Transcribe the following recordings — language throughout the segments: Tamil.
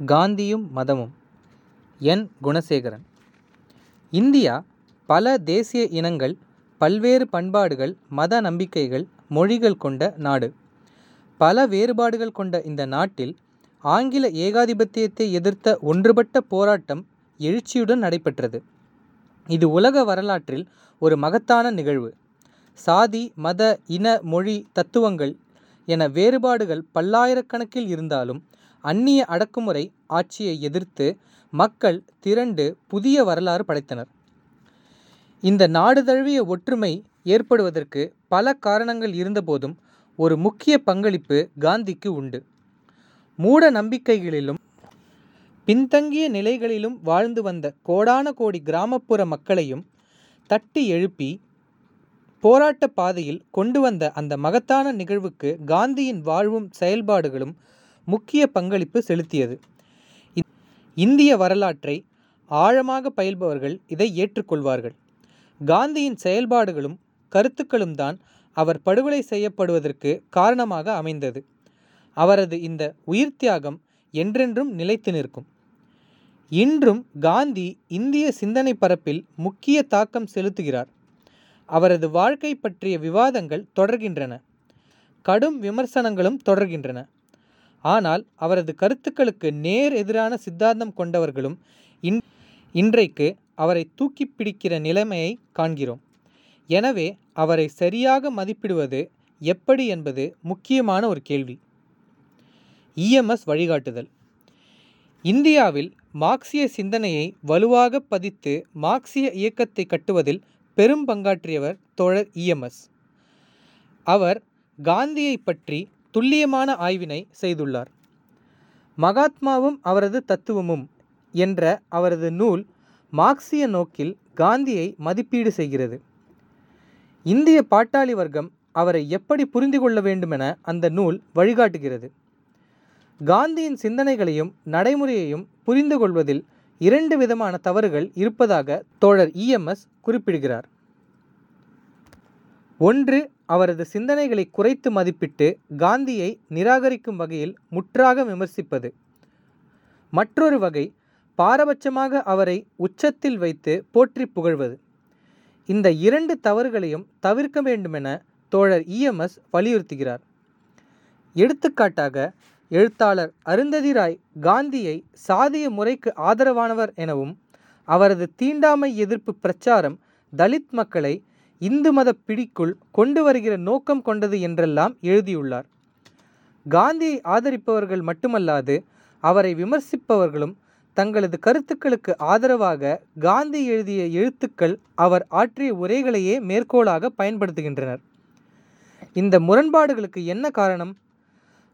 காந்தியும் மதமும். என். குணசேகரன். இந்தியா பல தேசிய இனங்கள் பல்வேறு பண்பாடுகள் மத நம்பிக்கைகள் மொழிகள் கொண்ட நாடு. பல வேறுபாடுகள் கொண்ட இந்த நாட்டில் ஆங்கில ஏகாதிபத்தியத்தை எதிர்த்த ஒன்றுபட்ட போராட்டம் எழுச்சியுடன் நடைபெற்றது. இது உலக வரலாற்றில் ஒரு மகத்தான நிகழ்வு. சாதி மத இன மொழி தத்துவங்கள் என வேறுபாடுகள் பல்லாயிரக்கணக்கில் இருந்தாலும் அந்நிய அடக்குமுறை ஆட்சியை எதிர்த்து மக்கள் திரண்டு புதிய வரலாறு படைத்தனர். இந்த நாடு தழுவிய ஒற்றுமை ஏற்படுவதற்கு பல காரணங்கள் இருந்தபோதும் ஒரு முக்கிய பங்களிப்பு காந்திக்கு உண்டு. மூட நம்பிக்கைகளிலும் பின்தங்கிய நிலைகளிலும் வாழ்ந்து வந்த கோடான கோடி கிராமப்புற மக்களையும் தட்டி எழுப்பி போராட்ட பாதையில் கொண்டு வந்த அந்த மகத்தான நிகழ்வுக்கு காந்தியின் வாழ்வும் செயல்பாடுகளும் முக்கிய பங்களிப்பு செலுத்தியது. இந்திய வரலாற்றை ஆழமாக பயில்பவர்கள் இதை ஏற்றுக்கொள்வார்கள். காந்தியின் செயல்பாடுகளும் கருத்துக்களும் தான் அவர் படுகொலை செய்யப்படுவதற்கு காரணமாக அமைந்தது. அவரது இந்த உயிர் தியாகம் என்றென்றும் நிலைத்து நிற்கும். இன்றும் காந்தி இந்திய சிந்தனை பரப்பில் முக்கிய தாக்கம் செலுத்துகிறார். அவரது வாழ்க்கை பற்றிய விவாதங்கள் தொடர்கின்றன. கடும் விமர்சனங்களும் தொடர்கின்றன. ஆனால் அவரது கருத்துக்களுக்கு நேர் எதிரான சித்தாந்தம் கொண்டவர்களும் இன் இன்றைக்கு அவரை தூக்கி பிடிக்கிற நிலைமையை காண்கிறோம். எனவே அவரை சரியாக மதிப்பிடுவது எப்படி என்பது முக்கியமான ஒரு கேள்வி. இஎம்எஸ் வழிகாட்டுதல். இந்தியாவில் மார்க்சிய சிந்தனையை வலுவாக பதித்து மார்க்சிய இயக்கத்தை கட்டுவதில் பெரும் பங்காற்றியவர் தோழர் இஎம்எஸ் அவர் காந்தியை பற்றி துல்லியமான ஆய்வினை செய்துள்ளார். மகாத்மாவும் அவரது தத்துவமும் என்ற அவரது நூல் மார்க்சிய நோக்கில் காந்தியை மதிப்பீடு செய்கிறது. இந்திய பாட்டாளி வர்க்கம் அவரை எப்படி புரிந்து கொள்ள வேண்டுமென அந்த நூல் வழிகாட்டுகிறது. காந்தியின் சிந்தனைகளையும் நடைமுறையையும் புரிந்து கொள்வதில் இரண்டு விதமான தவறுகள் இருப்பதாக தோழர் இஎம்எஸ் குறிப்பிடுகிறார். ஒன்று அவரது சிந்தனைகளை குறைத்து மதிப்பிட்டு காந்தியை நிராகரிக்கும் வகையில் முற்றாக விமர்சிப்பது. மற்றொரு வகை பாரபட்சமாக அவரை உச்சத்தில் வைத்து போற்றி புகழ்வது. இந்த இரண்டு தவறுகளையும் தவிர்க்க வேண்டுமென தோழர் இஎம்எஸ் வலியுறுத்துகிறார். எடுத்துக்காட்டாக எழுத்தாளர் அருந்ததி ராய் காந்தியை சாதிய முறைக்கு ஆதரவானவர் எனவும் அவரது தீண்டாமை எதிர்ப்பு பிரச்சாரம் தலித் மக்களை இந்து மத பிடிக்குள் கொண்டு வருகிற நோக்கம் கொண்டது என்றெல்லாம் எழுதியுள்ளார். காந்தியை ஆதரிப்பவர்கள் மட்டுமல்லாது அவரை விமர்சிப்பவர்களும் தங்களது கருத்துக்களுக்கு ஆதரவாக காந்தி எழுதிய எழுத்துக்கள் அவர் ஆற்றிய உரைகளையே மேற்கோளாக பயன்படுத்துகின்றனர். இந்த முரண்பாடுகளுக்கு என்ன காரணம்?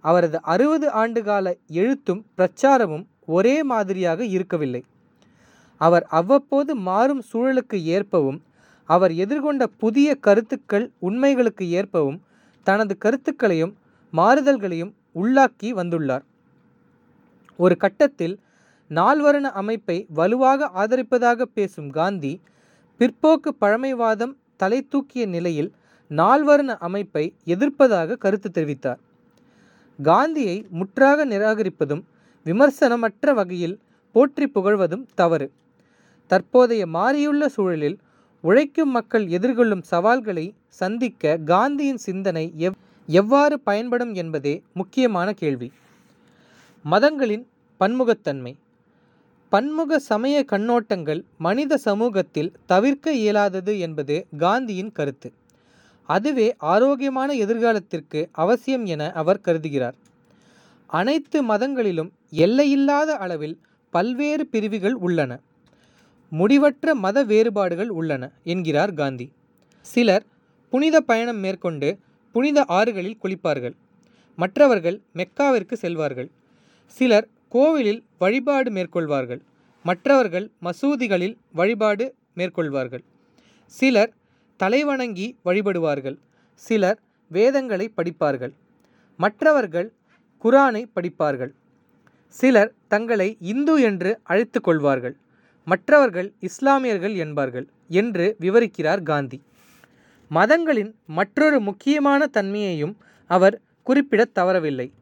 அவரது அறுபது ஆண்டுகால எழுத்தும் பிரச்சாரமும் ஒரே மாதிரியாக இருக்கவில்லை. அவர் அவ்வப்போது மாறும் சூழலுக்கு ஏற்பவும் அவர் எதிர்கொண்ட புதிய கருத்துக்கள் உண்மைகளுக்கு ஏற்பவும் தனது கருத்துக்களையும் மாறுதல்களையும் உள்ளாக்கி வந்துள்ளார். ஒரு கட்டத்தில் நால்வரண அமைப்பை வலுவாக ஆதரிப்பதாக பேசும் காந்தி பிற்போக்கு பழமைவாதம் தலை தூக்கிய நிலையில் நால்வர்ண அமைப்பை எதிர்ப்பதாக கருத்து தெரிவித்தார். காந்தியை முற்றாக நிராகரிப்பதும் விமர்சனமற்ற வகையில் போற்றி புகழ்வதும் தவறு. தற்போதைய மாறியுள்ள சூழலில் உழைக்கும் மக்கள் எதிர்கொள்ளும் சவால்களை சந்திக்க காந்தியின் சிந்தனை எவ் எவ்வாறு பயன்படும் என்பதே முக்கியமான கேள்வி. மதங்களின் பன்முகத்தன்மை. பன்முக சமய கண்ணோட்டங்கள் மனித சமூகத்தில் தவிர்க்க இயலாதது என்பது காந்தியின் கருத்து. அதுவே ஆரோக்கியமான எதிர்காலத்திற்கு அவசியம் என அவர் கருதுகிறார். அனைத்து மதங்களிலும் எல்லையில்லாத அளவில் பல்வேறு பிரிவுகள் உள்ளன. முடிவற்ற மத வேறுபாடுகள் உள்ளன என்கிறார் காந்தி. சிலர் புனித பயணம் மேற்கொண்டு புனித ஆறுகளில் குளிப்பார்கள். மற்றவர்கள் மெக்காவிற்கு செல்வார்கள். சிலர் கோவிலில் வழிபாடு மேற்கொள்வார்கள். மற்றவர்கள் மசூதிகளில் வழிபாடு மேற்கொள்வார்கள். சிலர் தலைவணங்கி வழிபடுவார்கள். சிலர் வேதங்களை படிப்பார்கள். மற்றவர்கள் குரானை படிப்பார்கள். சிலர் தங்களை இந்து என்று அழைத்து கொள்வார்கள். மற்றவர்கள் இஸ்லாமியர்கள் என்பார்கள் என்று விவரிக்கிறார் காந்தி. மதங்களின் மற்றொரு முக்கியமான தன்மையையும் அவர் குறிப்பிடத் தவறவில்லை.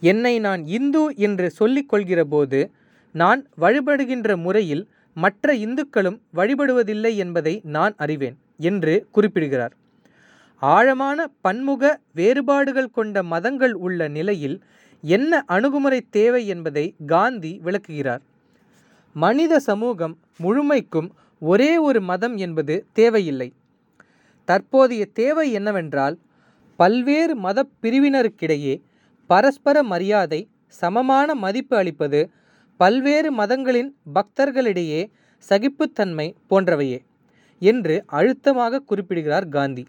என்னை நான் இந்து என்று சொல்லிக் கொள்கிறபோது நான் வழிபடுகின்ற முறையில் மற்ற இந்துக்களும் வழிபடுவதில்லை என்பதை நான் அறிவேன் என்று குறிப்பிடுகிறார். ஆழமான பன்முக வேறுபாடுகள் கொண்ட மதங்கள் உள்ள நிலையில் என்ன அணுகுமுறை தேவை என்பதை காந்தி விளக்குகிறார். மனித சமூகம் முழுமைக்கும் ஒரே ஒரு மதம் என்பது தேவையில்லை. தற்போதைய தேவை என்னவென்றால் பல்வேறு மத பிரிவினருக்கிடையே பரஸ்பர மரியாதை சமமான மதிப்பு அளிப்பது பல்வேறு மதங்களின் பக்தர்களிடையே சகிப்புத்தன்மை போன்றவையே என்று அழுத்தமாக குறிப்பிடுகிறார் காந்தி.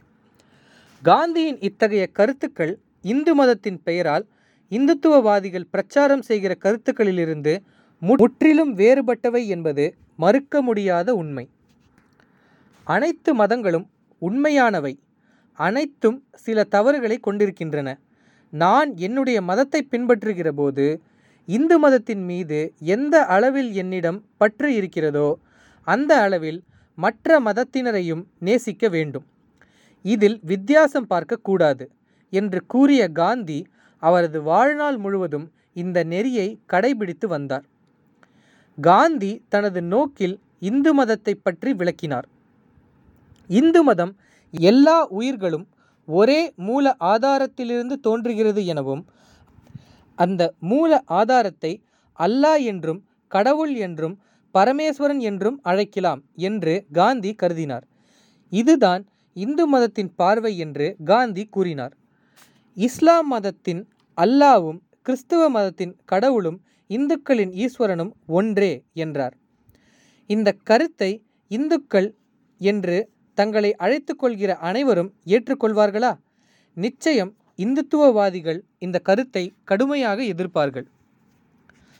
காந்தியின் இத்தகைய கருத்துக்கள் இந்து மதத்தின் பெயரால் இந்துத்துவவாதிகள் பிரச்சாரம் செய்கிற கருத்துக்களிலிருந்து முற்றிலும் வேறுபட்டவை என்பது மறுக்க முடியாத உண்மை. அனைத்து மதங்களும் உண்மையானவை. அனைத்தும் சில தவறுகளை கொண்டிருக்கின்றன. நான் என்னுடைய மதத்தை பின்பற்றுகிற போது இந்து மதத்தின் மீது எந்த அளவில் என்னிடம் பற்று இருக்கிறதோ அந்த அளவில் மற்ற மதத்தினரையும் நேசிக்க வேண்டும். இதில் வித்தியாசம் பார்க்கக்கூடாது என்று கூறிய காந்தி அவரது வாழ்நாள் முழுவதும் இந்த நெறியை கடைபிடித்து வந்தார். காந்தி தனது நோக்கில் இந்து மதத்தை பற்றி விளக்கினார். இந்து மதம் எல்லா உயிர்களும் ஒரே மூல ஆதாரத்திலிருந்து தோன்றுகிறது எனவும் அந்த மூல ஆதாரத்தை அல்லாஹ் என்றும் கடவுள் என்றும் பரமேஸ்வரன் என்றும் அழைக்கலாம் என்று காந்தி கருதினார். இதுதான் இந்து மதத்தின் பார்வை என்று காந்தி கூறினார். இஸ்லாம் மதத்தின் அல்லாவும் கிறிஸ்துவ மதத்தின் கடவுளும் இந்துக்களின் ஈஸ்வரனும் ஒன்றே என்றார். இந்த கருத்தை இந்துக்கள் என்று தங்களை அழைத்து கொள்கிற அனைவரும் ஏற்றுக்கொள்வார்களா? நிச்சயம் இந்துத்துவவாதிகள் இந்த கருத்தை கடுமையாக எதிர்ப்பார்கள்.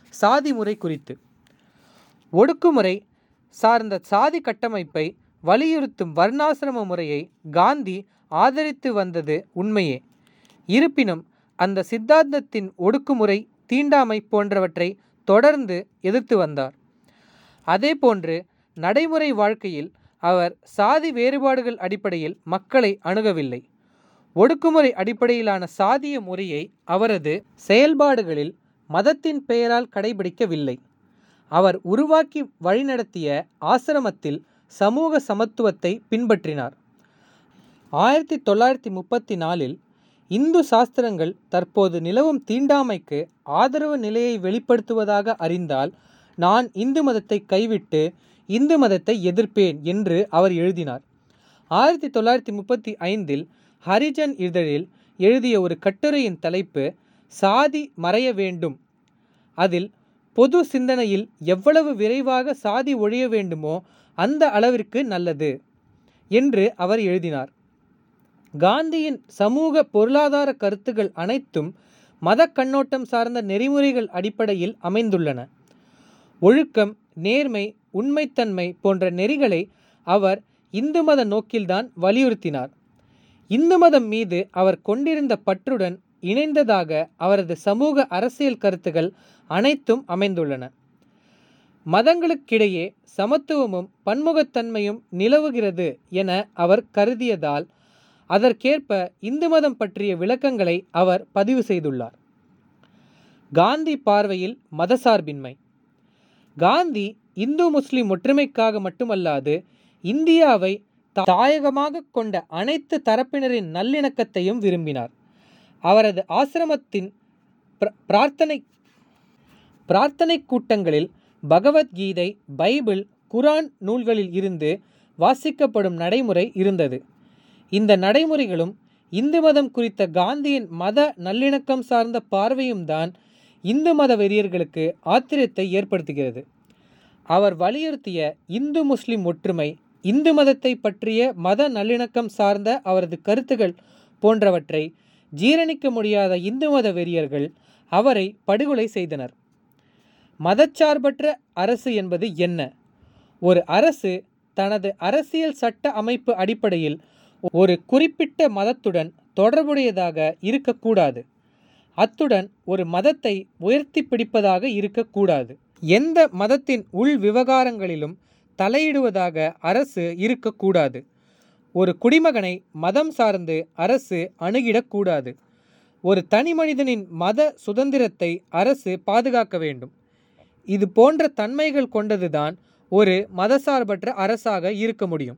சாதி முறை குறித்து. ஒடுக்குமுறை சார்ந்த சாதி கட்டமைப்பை வலியுறுத்தும் வர்ணாசிரம முறையை காந்தி ஆதரித்து வந்தது உண்மையே. இருப்பினும் அந்த சித்தாந்தத்தின் ஒடுக்குமுறை தீண்டாமை போன்றவற்றை தொடர்ந்து எதிர்த்து வந்தார். அதேபோன்று நடைமுறை வாழ்க்கையில் அவர் சாதி வேறுபாடுகள் அடிப்படையில் மக்களை அணுகவில்லை. ஒடுக்குமுறை அடிப்படையிலான சாதிய முறையை அவரது செயல்பாடுகளில் மதத்தின் பெயரால் கடைபிடிக்கவில்லை. அவர் உருவாக்கி வழிநடத்திய ஆசிரமத்தில் சமூக சமத்துவத்தை பின்பற்றினார். ஆயிரத்தி தொள்ளாயிரத்தி முப்பத்தி நாலில் இந்து சாஸ்திரங்கள் தற்போது நிலவும் தீண்டாமைக்கு ஆதரவு நிலையை வெளிப்படுத்துவதாக அறிந்தால் நான் இந்து மதத்தை கைவிட்டு இந்து மதத்தை எதிர்ப்பேன் என்று அவர் எழுதினார். ஆயிரத்தி தொள்ளாயிரத்தி முப்பத்தி ஐந்தில் ஹரிஜன் இதழில் எழுதிய ஒரு கட்டுரையின் தலைப்பு சாதி மறைய வேண்டும் அதில் பொது சிந்தனையில் எவ்வளவு விரைவாக சாதி ஒழிய வேண்டுமோ அந்த அளவிற்கு நல்லது என்று அவர் எழுதினார். காந்தியின் சமூக பொருளாதார கருத்துகள் அனைத்தும் மத கண்ணோட்டம் சார்ந்த நெறிமுறைகள் அடிப்படையில் அமைந்துள்ளன. ஒழுக்கம் நேர்மை உண்மைத்தன்மை போன்ற நெறிகளை அவர் இந்து மத நோக்கில்தான் வலியுறுத்தினார். இந்து மதம் மீது அவர் கொண்டிருந்த பற்றுடன் இணைந்ததாக அவரது சமூக அரசியல் கருத்துகள் அனைத்தும் அமைந்துள்ளன. மதங்களுக்கிடையே சமத்துவமும் பன்முகத்தன்மையும் நிலவுகிறது என அவர் கருதியதால் அதற்கேற்ப இந்து மதம் பற்றிய விளக்கங்களை அவர் பதிவு செய்துள்ளார். காந்தி பார்வையில் மதசார்பின்மை. காந்தி இந்து முஸ்லிம் ஒற்றுமைக்காக மட்டுமல்லாது இந்தியாவை தாயகமாக கொண்ட அனைத்து தரப்பினரின் நல்லிணக்கத்தையும் விரும்பினார். அவரது ஆசிரமத்தின் பிரார்த்தனை பிரார்த்தனை கூட்டங்களில் பகவத்கீதை பைபிள் குரான் நூல்களில் இருந்து வாசிக்கப்படும் நடைமுறை இருந்தது. இந்த நடைமுறைகளும் இந்து மதம் குறித்த காந்தியின் மத நல்லிணக்கம் சார்ந்த பார்வையும் தான் இந்து மத வெறியர்களுக்கு ஆத்திரத்தை ஏற்படுத்துகிறது. அவர் வலியுறுத்திய இந்து முஸ்லிம் ஒற்றுமை இந்து மதத்தை பற்றிய மத நல்லிணக்கம் சார்ந்த அவரது கருத்துகள் போன்றவற்றை ஜீரணிக்க முடியாத இந்து மத வெறியர்கள் அவரை படுகொலை செய்தனர். மதச்சார்பற்ற அரசு என்பது என்ன? ஒரு அரசு தனது அரசியல் சட்ட அமைப்பு அடிப்படையில் ஒரு குறிப்பிட்ட மதத்துடன் தொடர்புடையதாக இருக்கக்கூடாது. அத்துடன் ஒரு மதத்தை உயர்த்தி பிடிப்பதாக இருக்கக்கூடாது. எந்த மதத்தின் உள் விவகாரங்களிலும் தலையிடுவதாக அரசு இருக்கக்கூடாது. ஒரு குடிமகனை மதம் சார்ந்து அரசு அணுகிடக்கூடாது. ஒரு தனி மனிதனின் மத சுதந்திரத்தை அரசு பாதுகாக்க வேண்டும். இது போன்ற தன்மைகள் கொண்டதுதான் ஒரு மதசார்பற்ற அரசாக இருக்க முடியும்.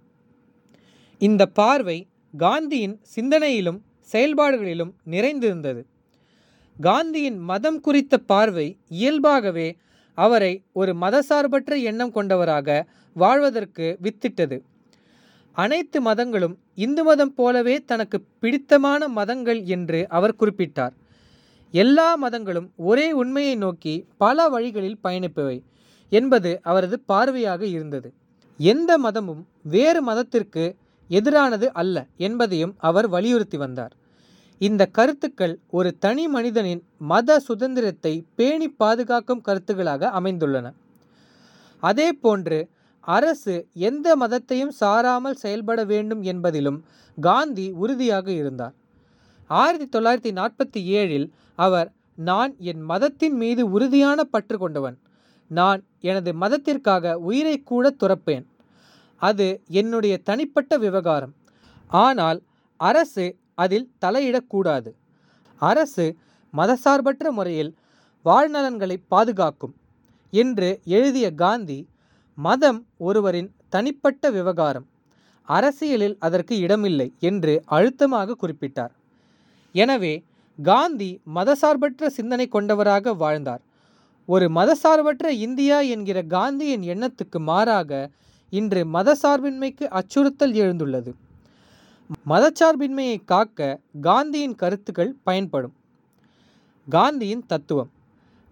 இந்த பார்வை காந்தியின் சிந்தனையிலும் செயல்பாடுகளிலும் நிறைந்திருந்தது. காந்தியின் மதம் குறித்த பார்வை இயல்பாகவே அவரை ஒரு மதசார்பற்ற எண்ணம் கொண்டவராக வாழ்வதற்கு வித்திட்டது. அனைத்து மதங்களும் இந்து மதம் போலவே தனக்கு பிடித்தமான மதங்கள் என்று அவர் குறிப்பிட்டார். எல்லா மதங்களும் ஒரே உண்மையை நோக்கி பல வழிகளில் பயணிப்பவை என்பது அவரது பார்வையாக இருந்தது. எந்த மதமும் வேறு மதத்திற்கு எதிரானது அல்ல என்பதையும் அவர் வலியுறுத்தி வந்தார். இந்த கருத்துக்கள் ஒரு தனி மனிதனின் மத சுதந்திரத்தை பேணி பாதுகாக்கும் கருத்துக்களாக அமைந்துள்ளன. அதே போன்று அரசு எந்த மதத்தையும் சாராமல் செயல்பட வேண்டும் என்பதிலும் காந்தி உறுதியாக இருந்தார். ஆயிரத்தி தொள்ளாயிரத்தி நாற்பத்தி ஏழில் அவர் நான் என் மதத்தின் மீது உறுதியான பற்று கொண்டவன். நான் எனது மதத்திற்காக உயிரை கூட துறப்பேன். அது என்னுடைய தனிப்பட்ட விவகாரம். ஆனால் அரசு அதில் தலையிடக்கூடாது. அரசு மதசார்பற்ற முறையில் வாழ்நலன்களை பாதுகாக்கும் என்று எழுதிய காந்தி மதம் ஒருவரின் தனிப்பட்ட விவகாரம். அரசியலில் அதற்கு இடமில்லை என்று அழுத்தமாக குறிப்பிட்டார். எனவே காந்தி மதசார்பற்ற சிந்தனை கொண்டவராக வாழ்ந்தார். ஒரு மதசார்பற்ற இந்தியா என்கிற காந்தியின் எண்ணத்துக்கு மாறாக இன்று மதசார்பின்மைக்கு அச்சுறுத்தல் எழுந்துள்ளது. மதச்சார்பின்மையை காக்க காந்தியின் கருத்துக்கள் பயன்படும். காந்தியின் தத்துவம்.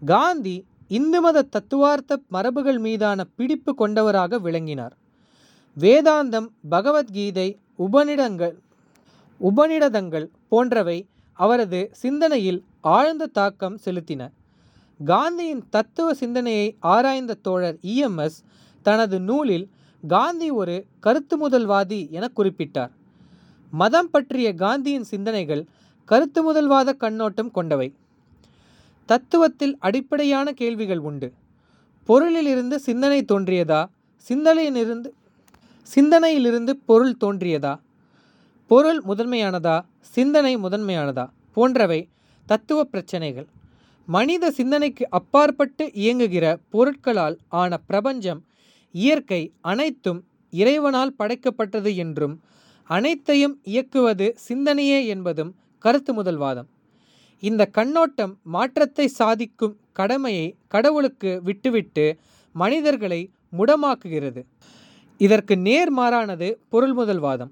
காந்தி இந்து மத தத்துவார்த்த மரபுகள் மீதான பிடிப்பு கொண்டவராக விளங்கினார். வேதாந்தம் பகவத்கீதை உபநிடங்கள் உபநிடதங்கள் போன்றவை அவரது சிந்தனையில் ஆழ்ந்த தாக்கம் செலுத்தின. காந்தியின் தத்துவ சிந்தனையை ஆராய்ந்த தோழர் இஎம்எஸ் தனது நூலில் காந்தி ஒரு கருத்து முதல்வாதி என குறிப்பிட்டார். மதம் பற்றிய காந்தியின் சிந்தனைகள் கருத்து முதல்வாத கண்ணோட்டம் கொண்டவை. தத்துவத்தில் அடிப்படையான கேள்விகள் உண்டு. பொருளிலிருந்து சிந்தனை தோன்றியதா? சிந்தனையிலிருந்து சிந்தனையிலிருந்து பொருள் தோன்றியதா? பொருள் முதன்மையானதா? சிந்தனை முதன்மையானதா? போன்றவை தத்துவ பிரச்சனைகள். மனித சிந்தனைக்கு அப்பாற்பட்டு இயங்குகிற பொருட்களால் ஆன பிரபஞ்சம் இயற்கை அனைத்தும் இறைவனால் படைக்கப்பட்டது என்றும் அனைத்தையும் இயக்குவது சிந்தனையே என்பதும் கருத்து முதல்வாதம் இந்த கண்ணோட்டம் மாற்றத்தை சாதிக்கும் கடமையை கடவுளுக்கு விட்டுவிட்டு மனிதர்களை முடமாக்குகிறது. இதற்கு நேர்மாறானது பொருள் முதல்வாதம்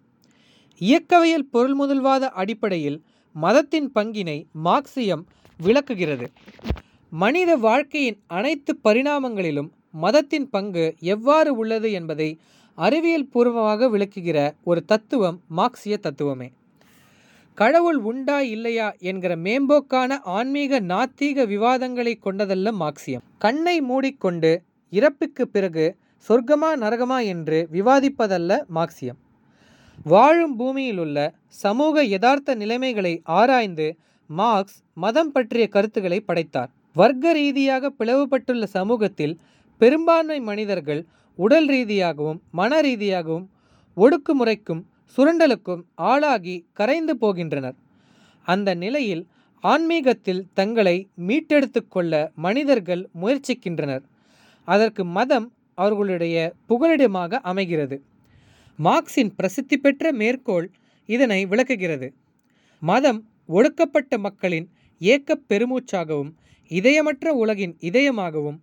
இயக்கவியல் பொருள் முதல்வாத அடிப்படையில் மதத்தின் பங்கினை மார்க்சியம் விளக்குகிறது. மனித வாழ்க்கையின் அனைத்து பரிணாமங்களிலும் மதத்தின் பங்கு எவ்வாறு உள்ளது என்பதை அறிவியல் பூர்வமாக விளக்குகிற ஒரு தத்துவம் மார்க்சிய தத்துவமே. கடவுள் உண்டா இல்லையா என்கிற மேம்போக்கான ஆன்மீக நாத்தீக விவாதங்களை கொண்டதல்ல மார்க்சியம். கண்ணை மூடிக்கொண்டு இறப்புக்கு பிறகு சொர்க்கமா நரகமா என்று விவாதிப்பதல்ல மார்க்சியம். வாழும் பூமியிலுள்ள சமூக யதார்த்த நிலைமைகளை ஆராய்ந்து மார்க்ஸ் மதம் பற்றிய கருத்துக்களை படைத்தார். வர்க்க ரீதியாக பிளவுபட்டுள்ள சமூகத்தில் பெரும்பான்மை மனிதர்கள் உடல் ரீதியாகவும் மன ரீதியாகவும் ஒடுக்குமுறைக்கும் சுரண்டலுக்கும் ஆளாகி கரைந்து போகின்றனர். அந்த நிலையில் ஆன்மீகத்தில் தங்களை மீட்டெடுத்து கொள்ள மனிதர்கள் முயற்சிக்கின்றனர். அதற்கு மதம் அவர்களுடைய புகலிடமாக அமைகிறது. மார்க்சின் பிரசித்தி பெற்ற மேற்கோள் இதனை விளக்குகிறது. மதம் ஒடுக்கப்பட்ட மக்களின் ஏக்கப் பெருமூச்சாகவும் இதயமற்ற உலகின் இதயமாகவும்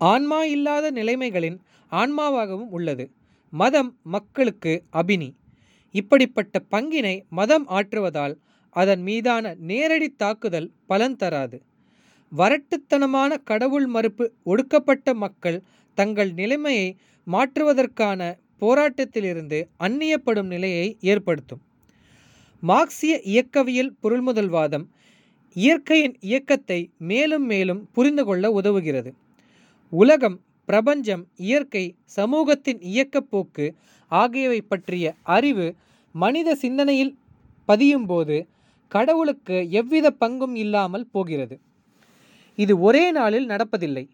ஆன்மா இல்லாத நிலைமைகளின் ஆன்மாவாகவும் உள்ளது. மதம் மக்களுக்கு அபினி இப்படிப்பட்ட பங்கினை மதம் ஆற்றுவதால் அதன் மீதான நேரடி தாக்குதல் பலன் தராது. வரட்டுத்தனமான கடவுள் மறுப்பு ஒடுக்கப்பட்ட மக்கள் தங்கள் நிலைமையை மாற்றுவதற்கான போராட்டத்திலிருந்து அந்நியப்படும் நிலையை ஏற்படுத்தும். மார்க்சிய இயக்கவியல் பொருள்முதல்வாதம் இயற்கையின் இயக்கத்தை மேலும் மேலும் புரிந்து கொள்ள உதவுகிறது. உலகம் பிரபஞ்சம் இயற்கை சமூகத்தின் இயக்கப்போக்கு ஆகியவை பற்றிய அறிவு மனித சிந்தனையில் பதியும் போது கடவுளுக்கு எவ்வித பங்கும் இல்லாமல் போகிறது. இது ஒரே நாளில் நடப்பதில்லை.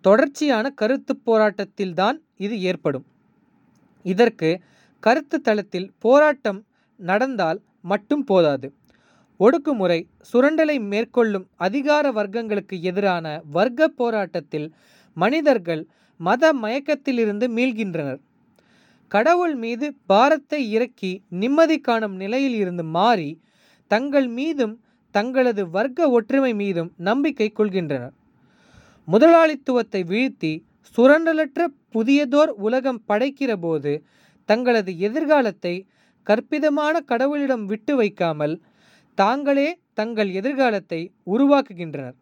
தொடர்ச்சியான கருத்து போராட்டத்தில்தான் இது ஏற்படும். இதற்கு கருத்து தளத்தில் போராட்டம் நடந்தால் மட்டும் போதாது. ஒடுக்குமுறை சுரண்டலை மேற்கொள்ளும் அதிகார வர்க்கங்களுக்கு எதிரான வர்க்க போராட்டத்தில் மனிதர்கள் மத மயக்கத்திலிருந்து மீள்கின்றனர். கடவுள் மீது பாரத்தை இறக்கி நிம்மதி காணும் நிலையில் இருந்து மாறி தங்கள் மீதும் தங்களது வர்க்க ஒற்றுமை மீதும் நம்பிக்கை கொள்கின்றனர். முதலாளித்துவத்தை வீழ்த்தி சுரண்டலற்ற புதியதோர் உலகம் படைக்கிற போது தங்களது எதிர்காலத்தை கற்பிதமான கடவுளிடம் விட்டு வைக்காமல் தாங்களே தங்கள் எதிர்காலத்தை உருவாக்குகின்றனர்.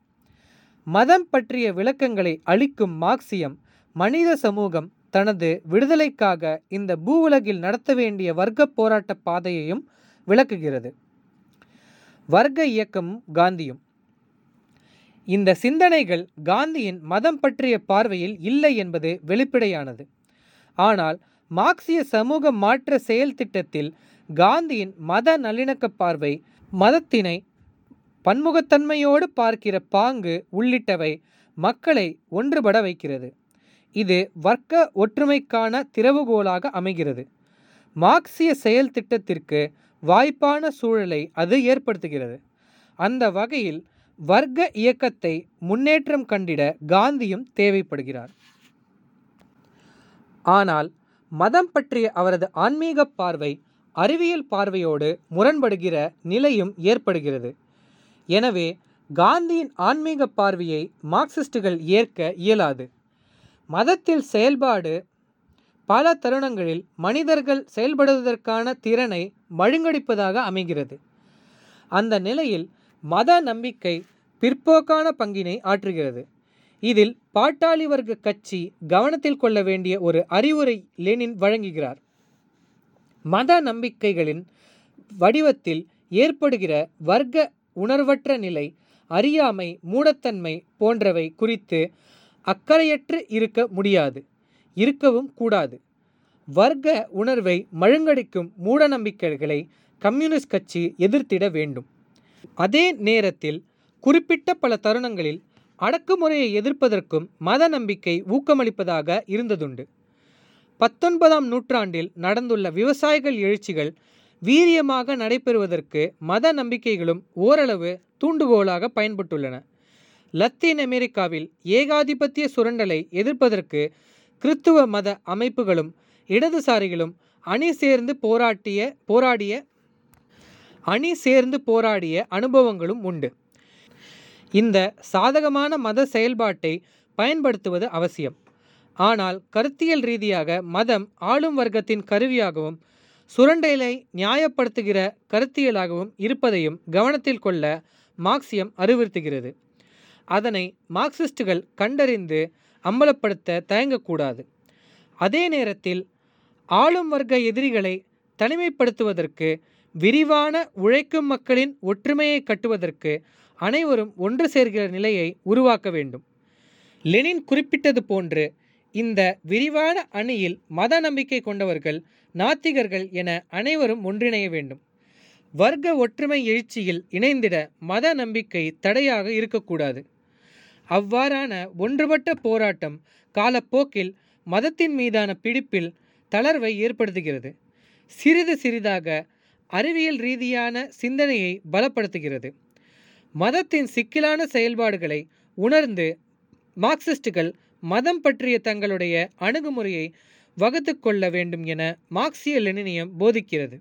மதம் பற்றிய விளக்கங்களை அளிக்கும் மார்க்சியம் மனித சமூகம் தனது விடுதலைக்காக இந்த பூவுலகில் நடத்த வேண்டிய வர்க்க போராட்ட பாதையையும் விளக்குகிறது. வர்க்க இயக்கமும் காந்தியும். இந்த சிந்தனைகள் காந்தியின் மதம் பற்றிய பார்வையில் இல்லை என்பது வெளிப்படையானது. ஆனால் மார்க்சிய சமூக மாற்ற செயல் திட்டத்தில் காந்தியின் மத நல்லிணக்க பார்வை மதத்தினை பன்முகத்தன்மையோடு பார்க்கிற பாங்கு உள்ளிட்டவை மக்களை ஒன்றுபட வைக்கிறது. இது வர்க்க ஒற்றுமைக்கான திறவுகோலாக அமைகிறது. மார்க்சிய செயல் திட்டத்திற்கு வாய்ப்பான சூழலை அது ஏற்படுத்துகிறது. அந்த வகையில் வர்க்க இயக்கத்தை முன்னேற்றம் கண்டிட காந்தியும் தேவைப்படுகிறார். ஆனால் மதம் பற்றிய அவரது ஆன்மீக பார்வை அறிவியல் பார்வையோடு முரண்படுகிற நிலையும் ஏற்படுகிறது. எனவே காந்தியின் ஆன்மீக பார்வையை மார்க்சிஸ்டுகள் ஏற்க இயலாது. மதத்தில் செயல்பாடு பல தருணங்களில் மனிதர்கள் செயல்படுவதற்கான திறனை மழுங்கடிப்பதாக அமைகிறது. அந்த நிலையில் மத நம்பிக்கை பிற்போக்கான பங்கினை ஆற்றுகிறது. இதில் பாட்டாளி வர்க்க கட்சி கவனத்தில் கொள்ள வேண்டிய ஒரு அறிவுரை லெனின் வழங்குகிறார். மத நம்பிக்கைகளின் வடிவத்தில் ஏற்படுகிற வர்க்க உணர்வற்ற நிலை அறியாமை மூடத்தன்மை போன்றவை குறித்து அக்கறையற்று இருக்க முடியாது இருக்கவும் கூடாது. வர்க்க உணர்வை மழுங்கடிக்கும் மூடநம்பிக்கைகளை கம்யூனிஸ்ட் கட்சி எதிர்த்திட வேண்டும். அதே நேரத்தில் குறிப்பிட்ட பல தருணங்களில் அடக்குமுறையை எதிர்ப்பதற்கும் மத நம்பிக்கை ஊக்கமளிப்பதாக இருந்ததுண்டு. பத்தொன்பதாம் நூற்றாண்டில் நடந்துள்ள விவசாயிகள் எழுச்சிகள் வீரியமாக நடைபெறுவதற்கு மத நம்பிக்கைகளும் ஓரளவு தூண்டுகோலாக பயன்பட்டுள்ளன. லத்தீன் அமெரிக்காவில் ஏகாதிபத்திய சுரண்டலை எதிர்ப்பதற்கு கிறித்துவ மத அமைப்புகளும் இடதுசாரிகளும் அணி சேர்ந்து போராட்டிய போராடிய அணி சேர்ந்து போராடிய அனுபவங்களும் உண்டு. இந்த சாதகமான மத செயல்பாட்டை பயன்படுத்துவது அவசியம். ஆனால் கருத்தியல் ரீதியாக மதம் ஆளும் வர்க்கத்தின் கருவியாகவும் சுரண்டலை நியாயப்படுத்துகிற கருத்தியலாகவும் இருப்பதையும் கவனத்தில் கொள்ள மார்க்சியம் அறிவுறுத்துகிறது. அதனை மார்க்சிஸ்டுகள் கண்டறிந்து அம்பலப்படுத்த தயங்கக்கூடாது. அதே நேரத்தில் ஆளும் வர்க்க எதிரிகளை தனிமைப்படுத்துவதற்கு விரிவான உழைக்கும் மக்களின் ஒற்றுமையை கட்டுவதற்கு அனைவரும் ஒன்று சேர்கிற நிலையை உருவாக்க வேண்டும். லெனின் குறிப்பிட்டது போன்று இந்த விரிவான அணியில் மத நம்பிக்கை கொண்டவர்கள் நாத்திகர்கள் என அனைவரும் ஒன்றிணைய வேண்டும். வர்க்க ஒற்றுமை எழுச்சியில் இணைந்திட மத நம்பிக்கை தடையாக இருக்கக்கூடாது. அவ்வாறான ஒன்றுபட்ட போராட்டம் காலப்போக்கில் மதத்தின் மீதான பிடிப்பில் தளர்வை ஏற்படுத்துகிறது. சிறிது சிறிதாக அறிவியல் ரீதியான சிந்தனையை பலப்படுத்துகிறது. மதத்தின் சிக்கலான செயல்பாடுகளை உணர்ந்து மார்க்சிஸ்டுகள் மதம் பற்றிய தங்களுடைய அணுகுமுறையை வகுத்து கொள்ள வேண்டும் என மார்க்சிய லெனினியம் போதிக்கிறது.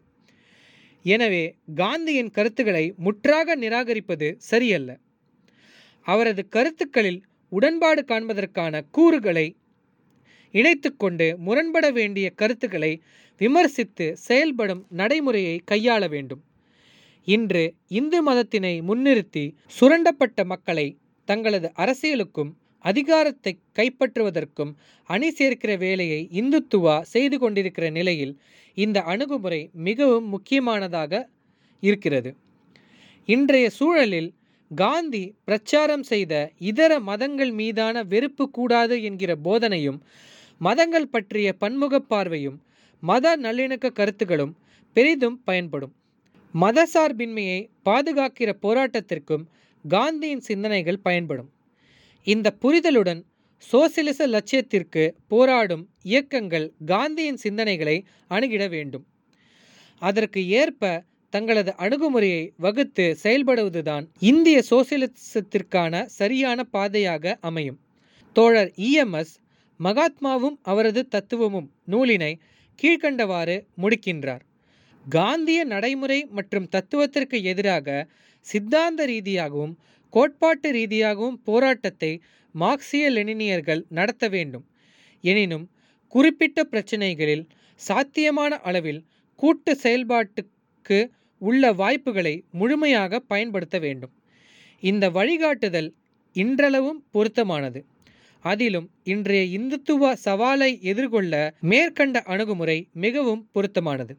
எனவே காந்தியின் கருத்துக்களை முற்றாக நிராகரிப்பது சரியல்ல. அவரது கருத்துக்களில் உடன்பாடு காண்பதற்கான கூறுகளை இணைத்துக்கொண்டு முரண்பட வேண்டிய கருத்துக்களை விமர்சித்து செயல்படும் நடைமுறையை கையாள வேண்டும். இன்று இந்து மதத்தினை முன்னிறுத்தி சுரண்டப்பட்ட மக்களை தங்களது அரசியலுக்கும் அதிகாரத்தை கைப்பற்றுவதற்கும் அணி சேர்க்கிற வேலையை இந்துத்துவா செய்து கொண்டிருக்கிற நிலையில் இந்த அணுகுமுறை மிகவும் முக்கியமானதாக இருக்கிறது. இன்றைய சூழலில் காந்தி பிரச்சாரம் செய்த இதர மதங்கள் மீதான வெறுப்பு கூடாது என்கிற போதனையும் மதங்கள் பற்றிய பன்முக பார்வையும் மத நல்லிணக்க கருத்துகளும் பெரிதும் பயன்படும். மதசார்பின்மையை பாதுகாக்கிற போராட்டத்திற்கும் காந்தியின் சிந்தனைகள் பயன்படும். இந்த புரிதலுடன் சோசியலிச லட்சியத்திற்கு போராடும் இயக்கங்கள் காந்தியின் சிந்தனைகளை அணுகிட வேண்டும். அதற்கு ஏற்ப தங்களது அணுகுமுறையை வகுத்து செயல்படுவதுதான் இந்திய சோசியலிசத்திற்கான சரியான பாதையாக அமையும். தோழர் இஎம்எஸ் மகாத்மாவும் அவரது தத்துவமும் நூலினை கீழ்கண்டவாறு முடிக்கின்றார். காந்திய நடைமுறை மற்றும் தத்துவத்திற்கு எதிராக சித்தாந்த ரீதியாகவும் கோட்பாட்டு ரீதியாகவும் போராட்டத்தை மார்க்சிய லெனினியர்கள் நடத்த வேண்டும். எனினும் குறிப்பிட்ட பிரச்சினைகளில் சாத்தியமான அளவில் கூட்டு செயல்பாட்டுக்கு உள்ள வாய்ப்புகளை முழுமையாக பயன்படுத்த வேண்டும். இந்த வழிகாட்டுதல் இன்றளவும் பொருத்தமானது. அதிலும் இன்றைய இந்துத்துவ சவாலை எதிர்கொள்ள மேற்கண்ட அணுகுமுறை மிகவும் பொருத்தமானது.